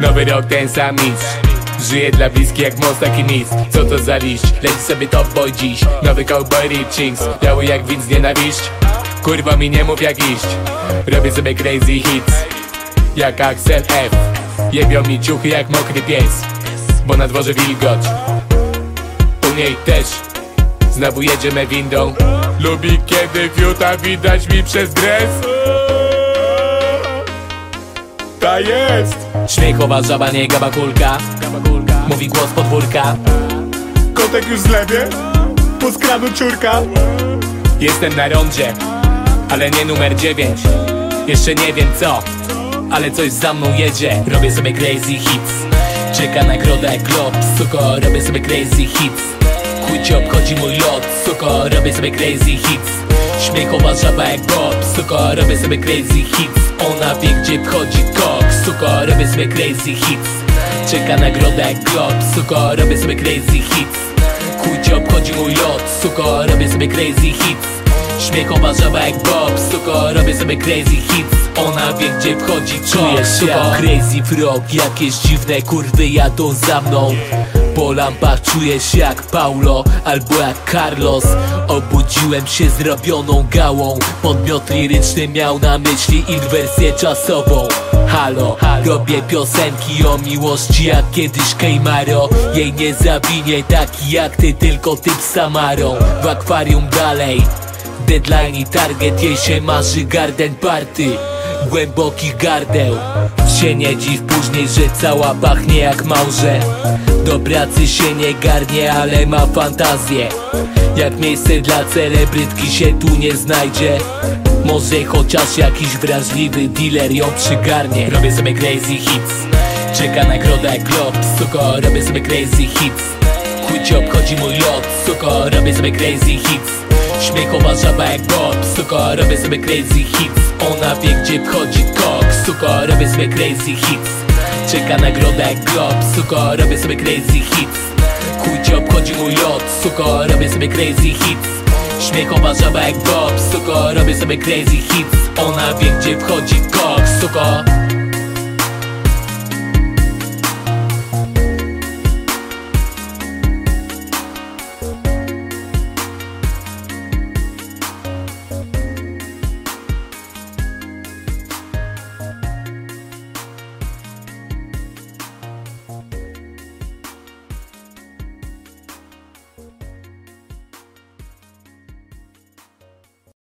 Nowy rok ten sam mistrz. Żyje dla bliskich jak most taki nic Co to za liść? Leci sobie top boy dziś. Nowy cowboy Rich Chings Biały jak widz nienawiść. Kurwa mi nie mów jak iść. Robię sobie crazy hits. Jak Axel F. Jebią mi ciuchy jak mokry pies. Bo na dworze wilgoć. U niej też Znowu jedziemy windą. Lubi kiedy fiuta widać mi przez dres. Ta jest Śmiechowa żaba nie gaba kulka. Mówi głos podwórka. Kotek już zlewie? Po skradu ciurka? Jestem na rondzie Ale nie numer dziewięć. Jeszcze nie wiem co Ale coś za mną jedzie. Robię sobie crazy hits. Czeka nagroda jak glob Suko, robię sobie crazy hits. Chuj cię obchodzi mój lot Suko, robię sobie crazy hits. Śmiechowa żaba jak Bob Suko, robię sobie crazy hits. Ona wie gdzie wchodzi kok Suko, robię sobie crazy hits. Czeka nagroda jak glob Suko, robię sobie crazy hits. Chuj cię obchodzi mój lot Suko, robię sobie crazy hits. Śmiechowa żaba jak Bob Suko, robię sobie crazy hits. Ona wie gdzie wchodzi czok Suko, crazy frog Jakieś dziwne kurwy jadą za mną. Po lampach czuję się jak Paulo albo jak Carlos. Obudziłem się zrobioną gałą Podmiot liryczny miał na myśli inwersję czasową Halo, robię piosenki o miłości jak kiedyś Kejmaro Jej nie zawinie taki jak ty, tylko typ Samarą. W akwarium dalej. Deadline i target, jej się marzy garden party. Głębokich gardeł. Się nie dziw później, że cała pachnie jak małże. Do pracy się nie garnie, ale ma fantazję Jak miejsce dla celebrytki się tu nie znajdzie. Może chociaż jakiś wrażliwy dealer ją przygarnie. Robię sobie crazy hits. Czeka nagroda jak glob Suko, robię sobie crazy hits. Chuj cię obchodzi mój lot. Suko, robię sobie crazy hits. Śmiechowa żaba jak Bob. Suko, robię sobie crazy hits. Ona wie gdzie wchodzi kok. Suko, robię sobie crazy hits. Czeka nagroda jak glob Suko, robię sobie crazy hits Chuj obchodzi mój lot? Suko, robię sobie crazy hits. Śmiechowa żaba jak Bob. Suko, robię sobie crazy hits. Ona wie gdzie wchodzi kok. Suko